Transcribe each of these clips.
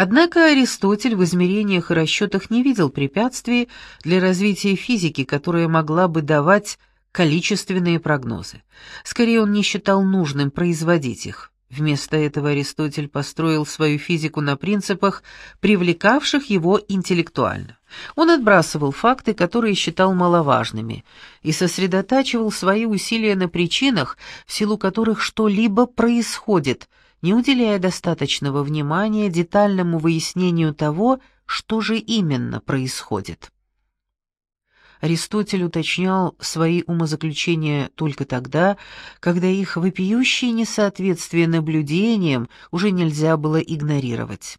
Однако Аристотель в измерениях и расчетах не видел препятствий для развития физики, которая могла бы давать количественные прогнозы. Скорее, он не считал нужным производить их. Вместо этого Аристотель построил свою физику на принципах, привлекавших его интеллектуально. Он отбрасывал факты, которые считал маловажными, и сосредотачивал свои усилия на причинах, в силу которых что-либо происходит, не уделяя достаточного внимания детальному выяснению того, что же именно происходит. Аристотель уточнял свои умозаключения только тогда, когда их вопиющее несоответствие наблюдениям уже нельзя было игнорировать.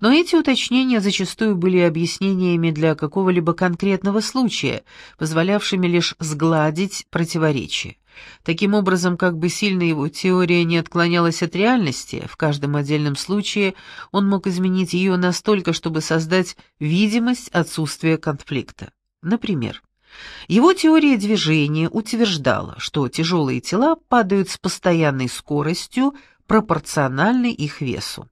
Но эти уточнения зачастую были объяснениями для какого-либо конкретного случая, позволявшими лишь сгладить противоречие. Таким образом, как бы сильно его теория не отклонялась от реальности, в каждом отдельном случае он мог изменить ее настолько, чтобы создать видимость отсутствия конфликта. Например, его теория движения утверждала, что тяжелые тела падают с постоянной скоростью, пропорциональной их весу.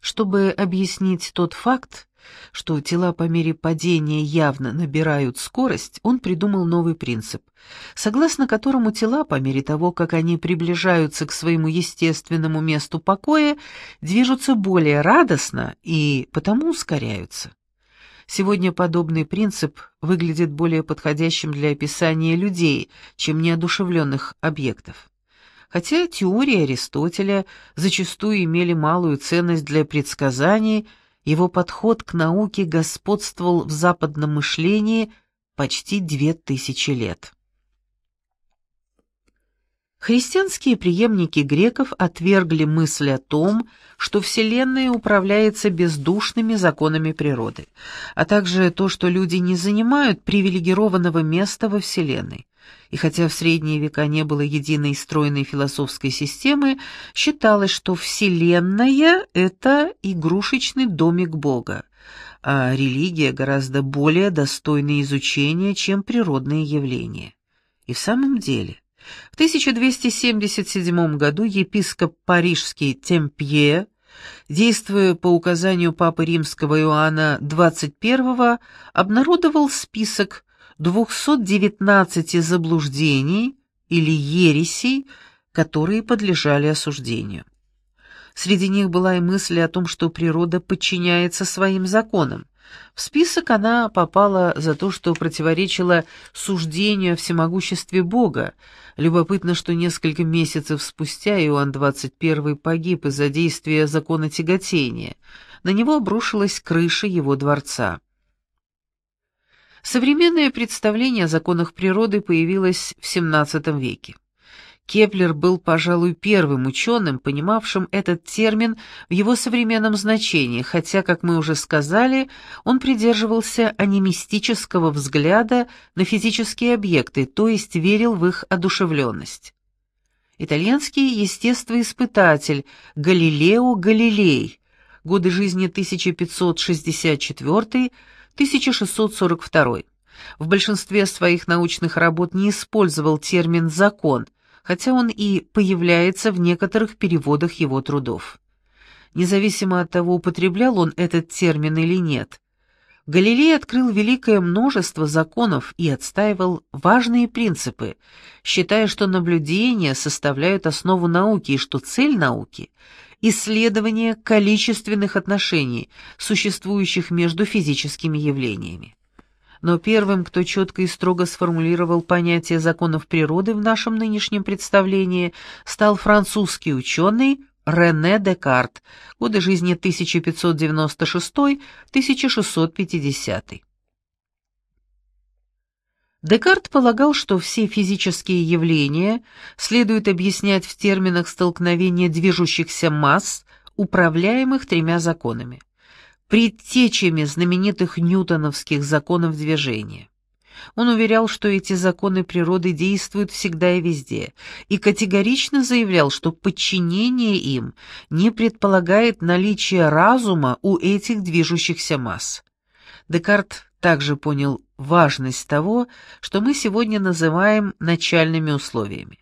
Чтобы объяснить тот факт, что тела по мере падения явно набирают скорость, он придумал новый принцип, согласно которому тела, по мере того, как они приближаются к своему естественному месту покоя, движутся более радостно и потому ускоряются. Сегодня подобный принцип выглядит более подходящим для описания людей, чем неодушевленных объектов. Хотя теории Аристотеля зачастую имели малую ценность для предсказаний, его подход к науке господствовал в западном мышлении почти две тысячи лет. Христианские преемники греков отвергли мысль о том, что Вселенная управляется бездушными законами природы, а также то, что люди не занимают привилегированного места во Вселенной. И хотя в средние века не было единой стройной философской системы, считалось, что Вселенная — это игрушечный домик Бога, а религия гораздо более достойна изучения, чем природные явления. И в самом деле — в 1277 году епископ парижский Темпье, действуя по указанию папы римского Иоанна XXI, обнародовал список 219 заблуждений или ересей, которые подлежали осуждению. Среди них была и мысль о том, что природа подчиняется своим законам, в список она попала за то, что противоречила суждению о всемогуществе Бога. Любопытно, что несколько месяцев спустя Иоанн XXI погиб из-за действия закона тяготения. На него обрушилась крыша его дворца. Современное представление о законах природы появилось в XVII веке. Кеплер был, пожалуй, первым ученым, понимавшим этот термин в его современном значении, хотя, как мы уже сказали, он придерживался анимистического взгляда на физические объекты, то есть верил в их одушевленность. Итальянский естествоиспытатель Галилео Галилей, годы жизни 1564-1642, в большинстве своих научных работ не использовал термин «закон», хотя он и появляется в некоторых переводах его трудов. Независимо от того, употреблял он этот термин или нет, Галилей открыл великое множество законов и отстаивал важные принципы, считая, что наблюдения составляют основу науки и что цель науки — исследование количественных отношений, существующих между физическими явлениями. Но первым, кто четко и строго сформулировал понятие законов природы в нашем нынешнем представлении, стал французский ученый Рене Декарт, годы жизни 1596-1650. Декарт полагал, что все физические явления следует объяснять в терминах столкновения движущихся масс, управляемых тремя законами предтечами знаменитых ньютоновских законов движения. Он уверял, что эти законы природы действуют всегда и везде, и категорично заявлял, что подчинение им не предполагает наличие разума у этих движущихся масс. Декарт также понял важность того, что мы сегодня называем начальными условиями.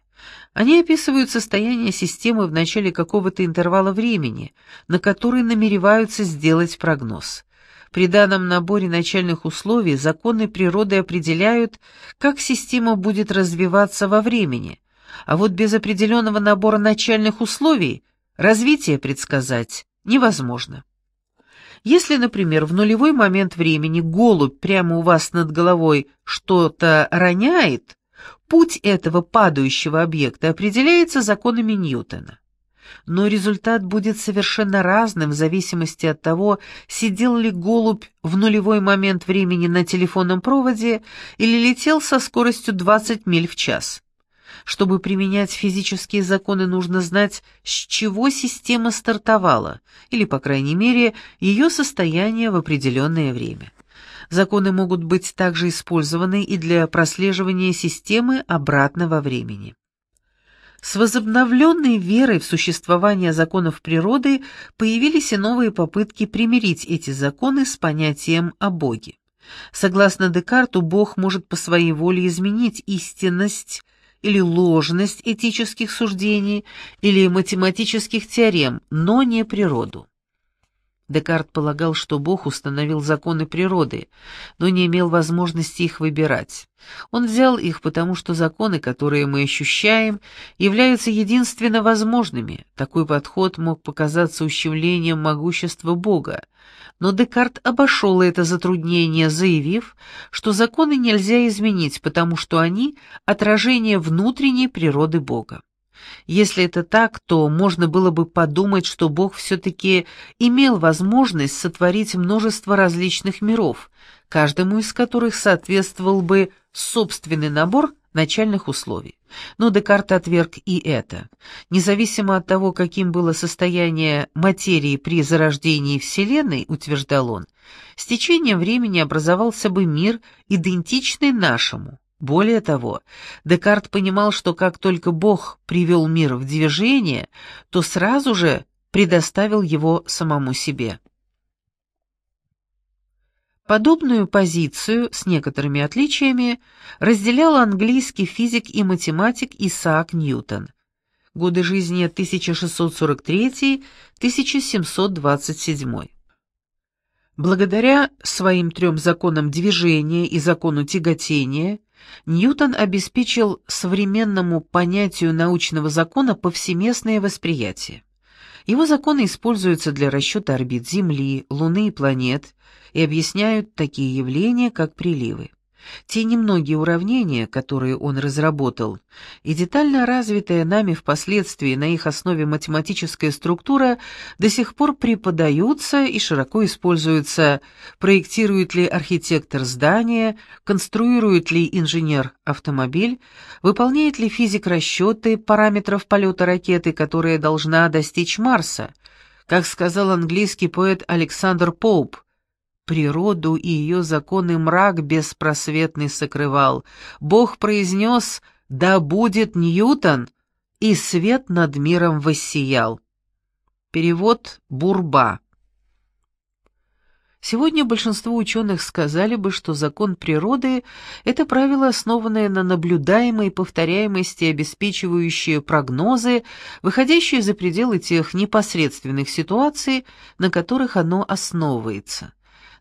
Они описывают состояние системы в начале какого-то интервала времени, на который намереваются сделать прогноз. При данном наборе начальных условий законы природы определяют, как система будет развиваться во времени, а вот без определенного набора начальных условий развитие предсказать невозможно. Если, например, в нулевой момент времени голубь прямо у вас над головой что-то роняет, путь этого падающего объекта определяется законами Ньютона. Но результат будет совершенно разным в зависимости от того, сидел ли голубь в нулевой момент времени на телефонном проводе или летел со скоростью 20 миль в час. Чтобы применять физические законы, нужно знать, с чего система стартовала, или, по крайней мере, ее состояние в определенное время. Законы могут быть также использованы и для прослеживания системы обратно во времени. С возобновленной верой в существование законов природы появились и новые попытки примирить эти законы с понятием о Боге. Согласно Декарту, Бог может по своей воле изменить истинность или ложность этических суждений или математических теорем, но не природу. Декарт полагал, что Бог установил законы природы, но не имел возможности их выбирать. Он взял их потому, что законы, которые мы ощущаем, являются единственно возможными. Такой подход мог показаться ущемлением могущества Бога, но Декарт обошел это затруднение, заявив, что законы нельзя изменить, потому что они — отражение внутренней природы Бога. Если это так, то можно было бы подумать, что Бог все-таки имел возможность сотворить множество различных миров, каждому из которых соответствовал бы собственный набор начальных условий. Но Декарт отверг и это. Независимо от того, каким было состояние материи при зарождении Вселенной, утверждал он, с течением времени образовался бы мир, идентичный нашему, более того, Декарт понимал, что как только Бог привел мир в движение, то сразу же предоставил его самому себе. Подобную позицию, с некоторыми отличиями, разделял английский физик и математик Исаак Ньютон. Годы жизни 1643-1727. Благодаря своим трем законам движения и закону тяготения, Ньютон обеспечил современному понятию научного закона повсеместное восприятие. Его законы используются для расчета орбит Земли, Луны и планет и объясняют такие явления, как приливы. Те немногие уравнения, которые он разработал, и детально развитая нами впоследствии на их основе математическая структура до сих пор преподаются и широко используются, проектирует ли архитектор здание, конструирует ли инженер автомобиль, выполняет ли физик расчеты параметров полета ракеты, которая должна достичь Марса, как сказал английский поэт Александр Поуп, Природу и ее законы мрак беспросветный сокрывал. Бог произнес «Да будет Ньютон!» и свет над миром воссиял. Перевод Бурба. Сегодня большинство ученых сказали бы, что закон природы — это правило, основанное на наблюдаемой повторяемости, обеспечивающее прогнозы, выходящие за пределы тех непосредственных ситуаций, на которых оно основывается.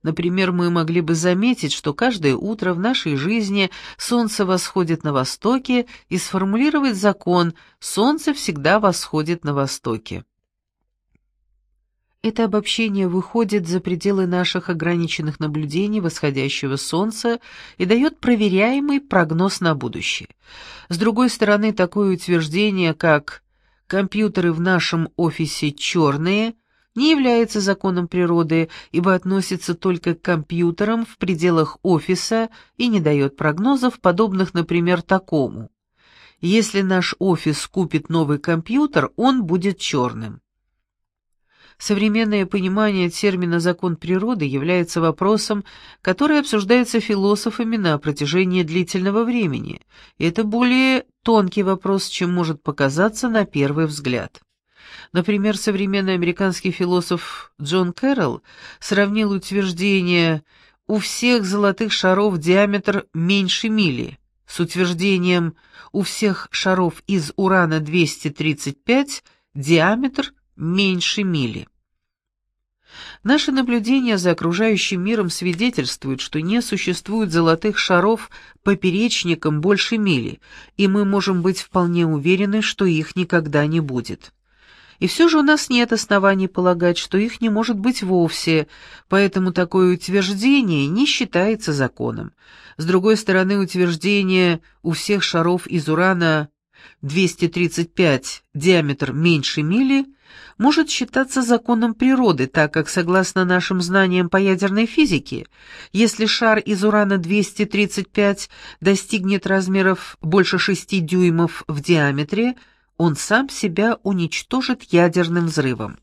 Например, мы могли бы заметить, что каждое утро в нашей жизни солнце восходит на востоке, и сформулировать закон «солнце всегда восходит на востоке». Это обобщение выходит за пределы наших ограниченных наблюдений восходящего солнца и дает проверяемый прогноз на будущее. С другой стороны, такое утверждение, как «компьютеры в нашем офисе черные», не является законом природы, ибо относится только к компьютерам в пределах офиса и не дает прогнозов, подобных, например, такому. Если наш офис купит новый компьютер, он будет черным. Современное понимание термина «закон природы» является вопросом, который обсуждается философами на протяжении длительного времени, это более тонкий вопрос, чем может показаться на первый взгляд. Например, современный американский философ Джон Кэрролл сравнил утверждение «у всех золотых шаров диаметр меньше мили» с утверждением «у всех шаров из урана-235 диаметр меньше мили». Наши наблюдения за окружающим миром свидетельствуют, что не существует золотых шаров поперечником больше мили, и мы можем быть вполне уверены, что их никогда не будет. И все же у нас нет оснований полагать, что их не может быть вовсе, поэтому такое утверждение не считается законом. С другой стороны, утверждение «у всех шаров из урана 235 диаметр меньше мили» может считаться законом природы, так как, согласно нашим знаниям по ядерной физике, если шар из урана-235 достигнет размеров больше 6 дюймов в диаметре, он сам себя уничтожит ядерным взрывом.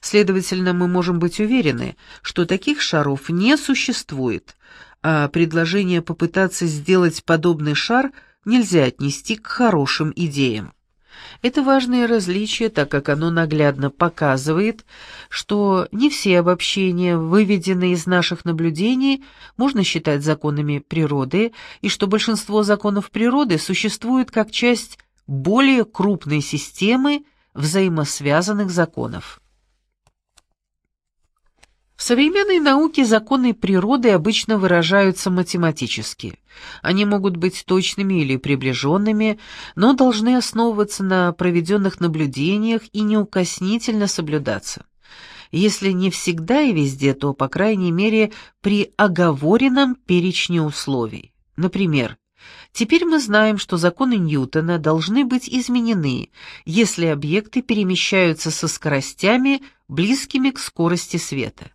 Следовательно, мы можем быть уверены, что таких шаров не существует, а предложение попытаться сделать подобный шар нельзя отнести к хорошим идеям. Это важное различие, так как оно наглядно показывает, что не все обобщения, выведенные из наших наблюдений, можно считать законами природы, и что большинство законов природы существует как часть более крупной системы взаимосвязанных законов. В современной науке законы природы обычно выражаются математически. Они могут быть точными или приближенными, но должны основываться на проведенных наблюдениях и неукоснительно соблюдаться. Если не всегда и везде, то, по крайней мере, при оговоренном перечне условий. Например, теперь мы знаем, что законы Ньютона должны быть изменены, если объекты перемещаются со скоростями, близкими к скорости света.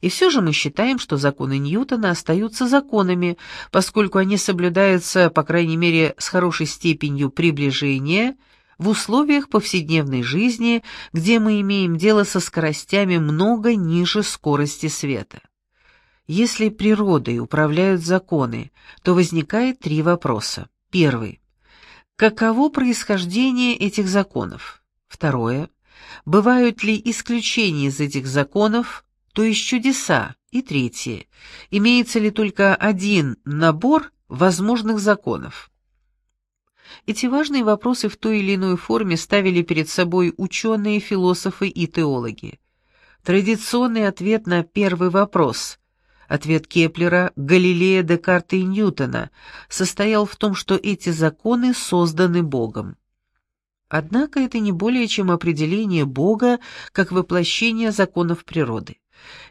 И все же мы считаем, что законы Ньютона остаются законами, поскольку они соблюдаются, по крайней мере, с хорошей степенью приближения в условиях повседневной жизни, где мы имеем дело со скоростями много ниже скорости света. Если природой управляют законы, то возникает три вопроса. Первый. Каково происхождение этих законов? Второе. Бывают ли исключения из этих законов, то есть чудеса. И третье. Имеется ли только один набор возможных законов? Эти важные вопросы в той или иной форме ставили перед собой ученые, философы и теологи. Традиционный ответ на первый вопрос, ответ Кеплера, Галилея, Декарта и Ньютона, состоял в том, что эти законы созданы Богом. Однако это не более чем определение Бога как воплощение законов природы.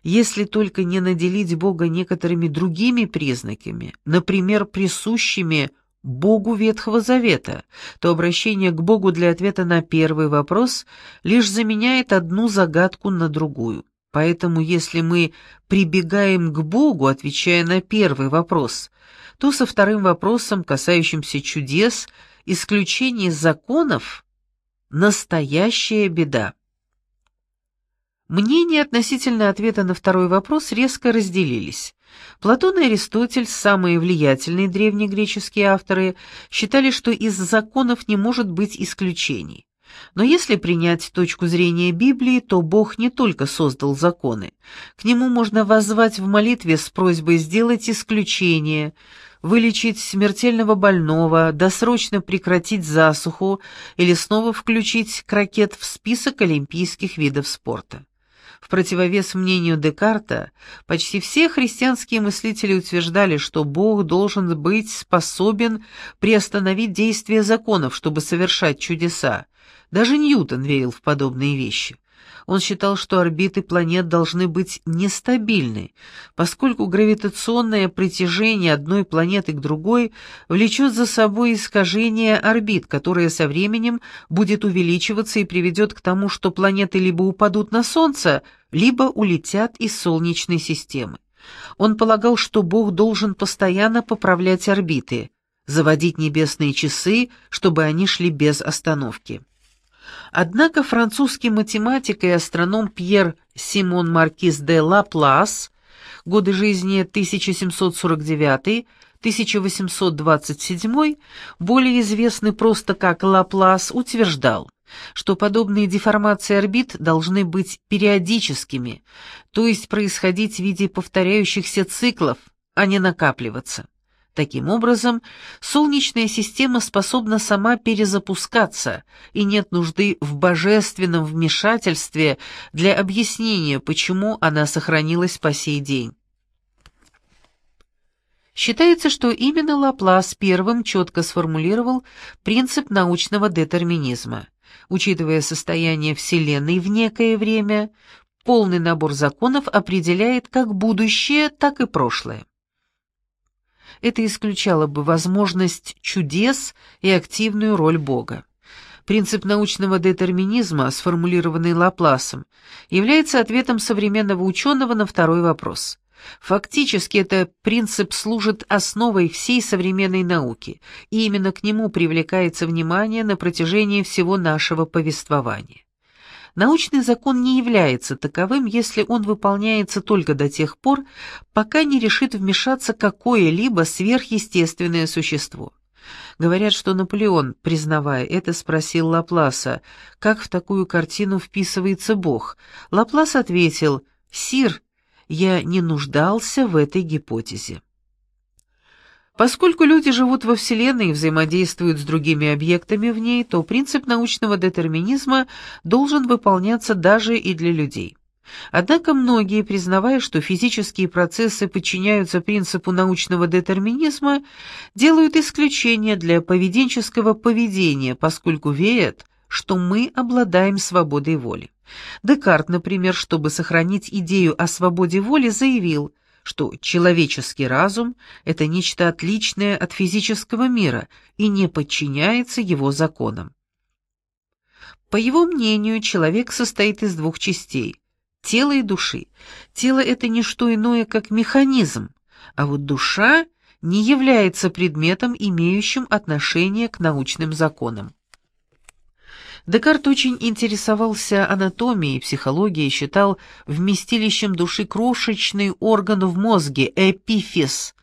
Если только не наделить Бога некоторыми другими признаками, например, присущими Богу Ветхого Завета, то обращение к Богу для ответа на первый вопрос лишь заменяет одну загадку на другую. Поэтому если мы прибегаем к Богу, отвечая на первый вопрос, то со вторым вопросом, касающимся чудес, исключение законов – настоящая беда. Мнения относительно ответа на второй вопрос резко разделились. Платон и Аристотель, самые влиятельные древнегреческие авторы, считали, что из законов не может быть исключений. Но если принять точку зрения Библии, то Бог не только создал законы. К Нему можно воззвать в молитве с просьбой сделать исключение, вылечить смертельного больного, досрочно прекратить засуху или снова включить крокет в список олимпийских видов спорта. В противовес мнению Декарта, почти все христианские мыслители утверждали, что Бог должен быть способен приостановить действие законов, чтобы совершать чудеса. Даже Ньютон верил в подобные вещи. Он считал, что орбиты планет должны быть нестабильны, поскольку гравитационное притяжение одной планеты к другой влечет за собой искажение орбит, которое со временем будет увеличиваться и приведет к тому, что планеты либо упадут на Солнце, либо улетят из Солнечной системы. Он полагал, что Бог должен постоянно поправлять орбиты, заводить небесные часы, чтобы они шли без остановки. Однако французский математик и астроном Пьер Симон Маркиз де Лаплас, годы жизни 1749-1827, более известный просто как Лаплас, утверждал, что подобные деформации орбит должны быть периодическими, то есть происходить в виде повторяющихся циклов, а не накапливаться. Таким образом, Солнечная система способна сама перезапускаться, и нет нужды в божественном вмешательстве для объяснения, почему она сохранилась по сей день. Считается, что именно Лаплас первым четко сформулировал принцип научного детерминизма. Учитывая состояние Вселенной в некое время, полный набор законов определяет как будущее, так и прошлое. Это исключало бы возможность чудес и активную роль Бога. Принцип научного детерминизма, сформулированный Лапласом, является ответом современного ученого на второй вопрос. Фактически этот принцип служит основой всей современной науки, и именно к нему привлекается внимание на протяжении всего нашего повествования. Научный закон не является таковым, если он выполняется только до тех пор, пока не решит вмешаться какое-либо сверхъестественное существо. Говорят, что Наполеон, признавая это, спросил Лапласа, как в такую картину вписывается Бог. Лаплас ответил, «Сир, я не нуждался в этой гипотезе». Поскольку люди живут во Вселенной и взаимодействуют с другими объектами в ней, то принцип научного детерминизма должен выполняться даже и для людей. Однако многие, признавая, что физические процессы подчиняются принципу научного детерминизма, делают исключение для поведенческого поведения, поскольку верят, что мы обладаем свободой воли. Декарт, например, чтобы сохранить идею о свободе воли, заявил – что человеческий разум — это нечто отличное от физического мира и не подчиняется его законам. По его мнению, человек состоит из двух частей — тела и души. Тело — это не что иное, как механизм, а вот душа не является предметом, имеющим отношение к научным законам. Декарт очень интересовался анатомией, психологией, считал вместилищем души крошечный орган в мозге, эпифиз,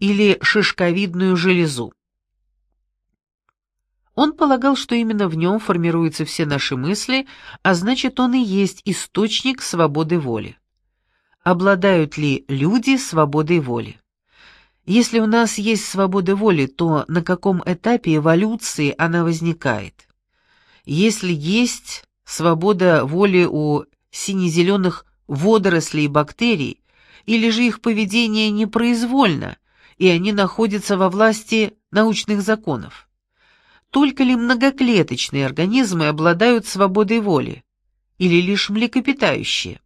или шишковидную железу. Он полагал, что именно в нем формируются все наши мысли, а значит, он и есть источник свободы воли. Обладают ли люди свободой воли? Если у нас есть свобода воли, то на каком этапе эволюции она возникает? Если есть свобода воли у сине-зеленых водорослей и бактерий, или же их поведение непроизвольно, и они находятся во власти научных законов? Только ли многоклеточные организмы обладают свободой воли, или лишь млекопитающие?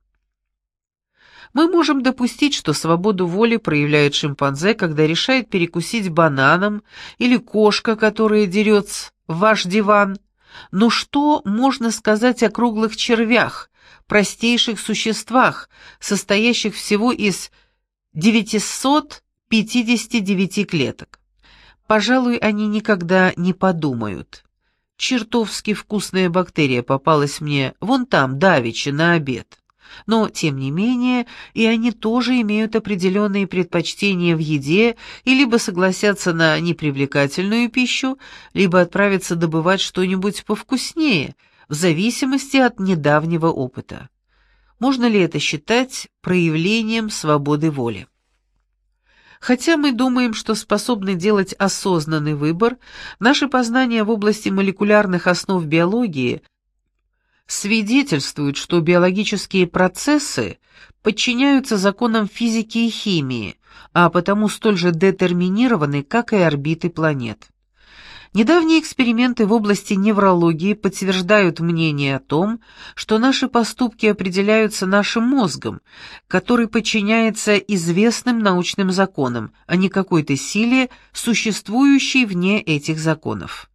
Мы можем допустить, что свободу воли проявляет шимпанзе, когда решает перекусить бананом, или кошка, которая дерется в ваш диван, но что можно сказать о круглых червях, простейших существах, состоящих всего из 959 клеток? Пожалуй, они никогда не подумают. Чертовски вкусная бактерия попалась мне вон там, давеча, на обед. Но, тем не менее, и они тоже имеют определенные предпочтения в еде и либо согласятся на непривлекательную пищу, либо отправятся добывать что-нибудь повкуснее, в зависимости от недавнего опыта. Можно ли это считать проявлением свободы воли? Хотя мы думаем, что способны делать осознанный выбор, наши познания в области молекулярных основ биологии – свидетельствуют, что биологические процессы подчиняются законам физики и химии, а потому столь же детерминированы, как и орбиты планет. Недавние эксперименты в области неврологии подтверждают мнение о том, что наши поступки определяются нашим мозгом, который подчиняется известным научным законам, а не какой-то силе, существующей вне этих законов.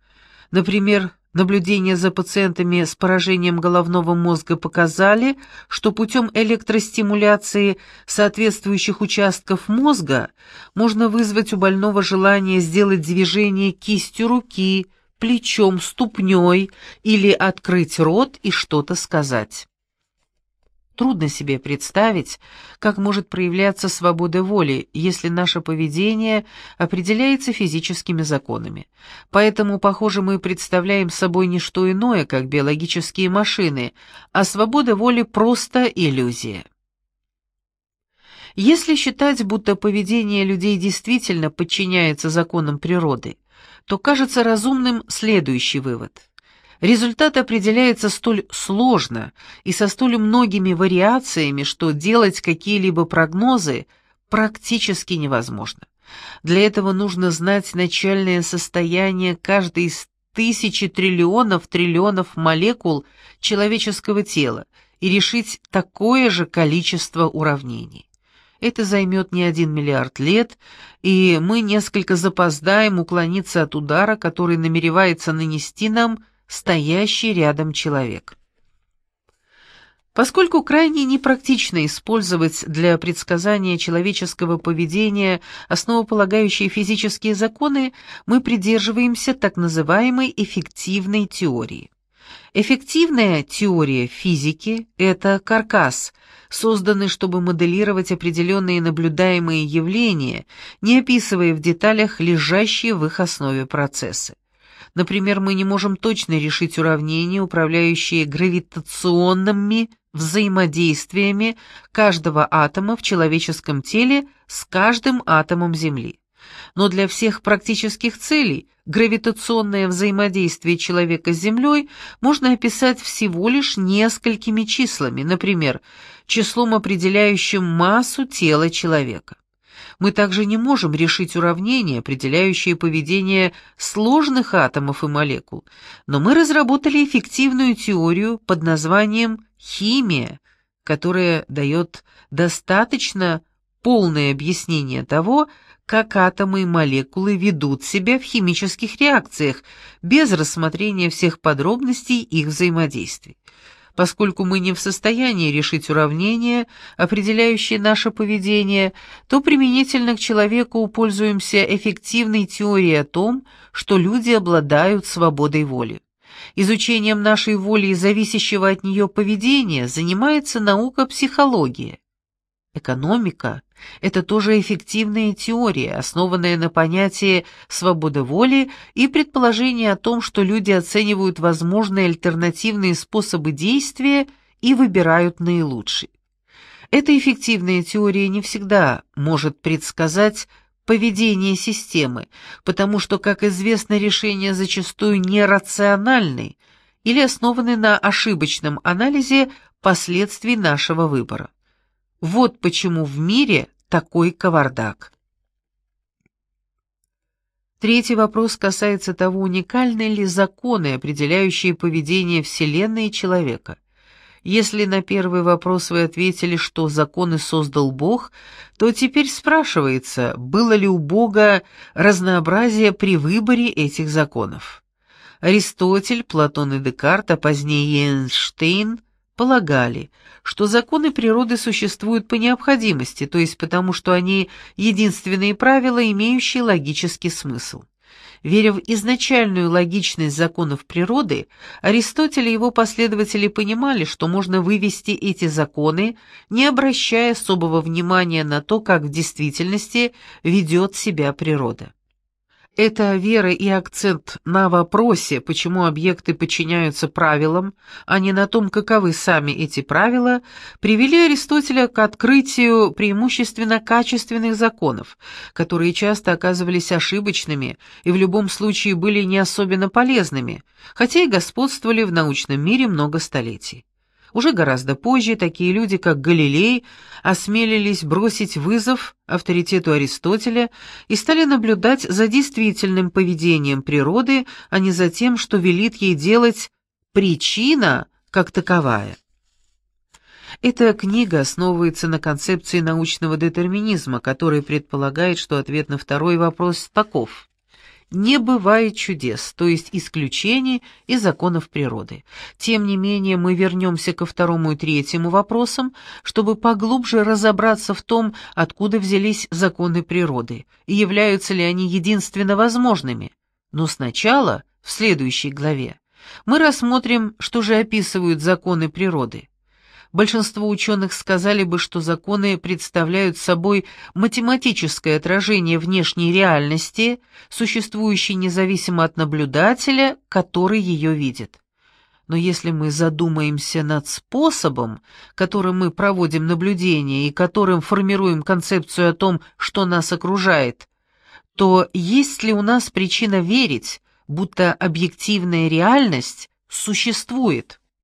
Например, Наблюдения за пациентами с поражением головного мозга показали, что путем электростимуляции соответствующих участков мозга можно вызвать у больного желание сделать движение кистью руки, плечом, ступней или открыть рот и что-то сказать. Трудно себе представить, как может проявляться свобода воли, если наше поведение определяется физическими законами. Поэтому, похоже, мы представляем собой не что иное, как биологические машины, а свобода воли просто иллюзия. Если считать, будто поведение людей действительно подчиняется законам природы, то кажется разумным следующий вывод. Результат определяется столь сложно и со столь многими вариациями, что делать какие-либо прогнозы практически невозможно. Для этого нужно знать начальное состояние каждой из тысячи триллионов триллионов молекул человеческого тела и решить такое же количество уравнений. Это займет не один миллиард лет, и мы несколько запоздаем уклониться от удара, который намеревается нанести нам стоящий рядом человек. Поскольку крайне непрактично использовать для предсказания человеческого поведения основополагающие физические законы, мы придерживаемся так называемой эффективной теории. Эффективная теория физики – это каркас, созданный, чтобы моделировать определенные наблюдаемые явления, не описывая в деталях лежащие в их основе процессы. Например, мы не можем точно решить уравнения, управляющие гравитационными взаимодействиями каждого атома в человеческом теле с каждым атомом Земли. Но для всех практических целей гравитационное взаимодействие человека с Землей можно описать всего лишь несколькими числами, например, числом, определяющим массу тела человека. Мы также не можем решить уравнения, определяющие поведение сложных атомов и молекул, но мы разработали эффективную теорию под названием химия, которая дает достаточно полное объяснение того, как атомы и молекулы ведут себя в химических реакциях, без рассмотрения всех подробностей их взаимодействий. Поскольку мы не в состоянии решить уравнения, определяющие наше поведение, то применительно к человеку пользуемся эффективной теорией о том, что люди обладают свободой воли. Изучением нашей воли и зависящего от нее поведения занимается наука психология. Экономика – это тоже эффективная теория, основанная на понятии свободы воли и предположении о том, что люди оценивают возможные альтернативные способы действия и выбирают наилучший. Эта эффективная теория не всегда может предсказать поведение системы, потому что, как известно, решения зачастую нерациональны или основаны на ошибочном анализе последствий нашего выбора. Вот почему в мире такой кавардак. Третий вопрос касается того, уникальны ли законы, определяющие поведение Вселенной и человека. Если на первый вопрос вы ответили, что законы создал Бог, то теперь спрашивается, было ли у Бога разнообразие при выборе этих законов. Аристотель, Платон и Декарт, а позднее Эйнштейн – полагали, что законы природы существуют по необходимости, то есть потому, что они единственные правила, имеющие логический смысл. Веря в изначальную логичность законов природы, Аристотель и его последователи понимали, что можно вывести эти законы, не обращая особого внимания на то, как в действительности ведет себя природа. Эта вера и акцент на вопросе, почему объекты подчиняются правилам, а не на том, каковы сами эти правила, привели Аристотеля к открытию преимущественно качественных законов, которые часто оказывались ошибочными и в любом случае были не особенно полезными, хотя и господствовали в научном мире много столетий. Уже гораздо позже такие люди, как Галилей, осмелились бросить вызов авторитету Аристотеля и стали наблюдать за действительным поведением природы, а не за тем, что велит ей делать причина как таковая. Эта книга основывается на концепции научного детерминизма, который предполагает, что ответ на второй вопрос таков не бывает чудес, то есть исключений из законов природы. Тем не менее, мы вернемся ко второму и третьему вопросам, чтобы поглубже разобраться в том, откуда взялись законы природы, и являются ли они единственно возможными. Но сначала, в следующей главе, мы рассмотрим, что же описывают законы природы большинство ученых сказали бы, что законы представляют собой математическое отражение внешней реальности, существующей независимо от наблюдателя, который ее видит. Но если мы задумаемся над способом, которым мы проводим наблюдение и которым формируем концепцию о том, что нас окружает, то есть ли у нас причина верить, будто объективная реальность существует?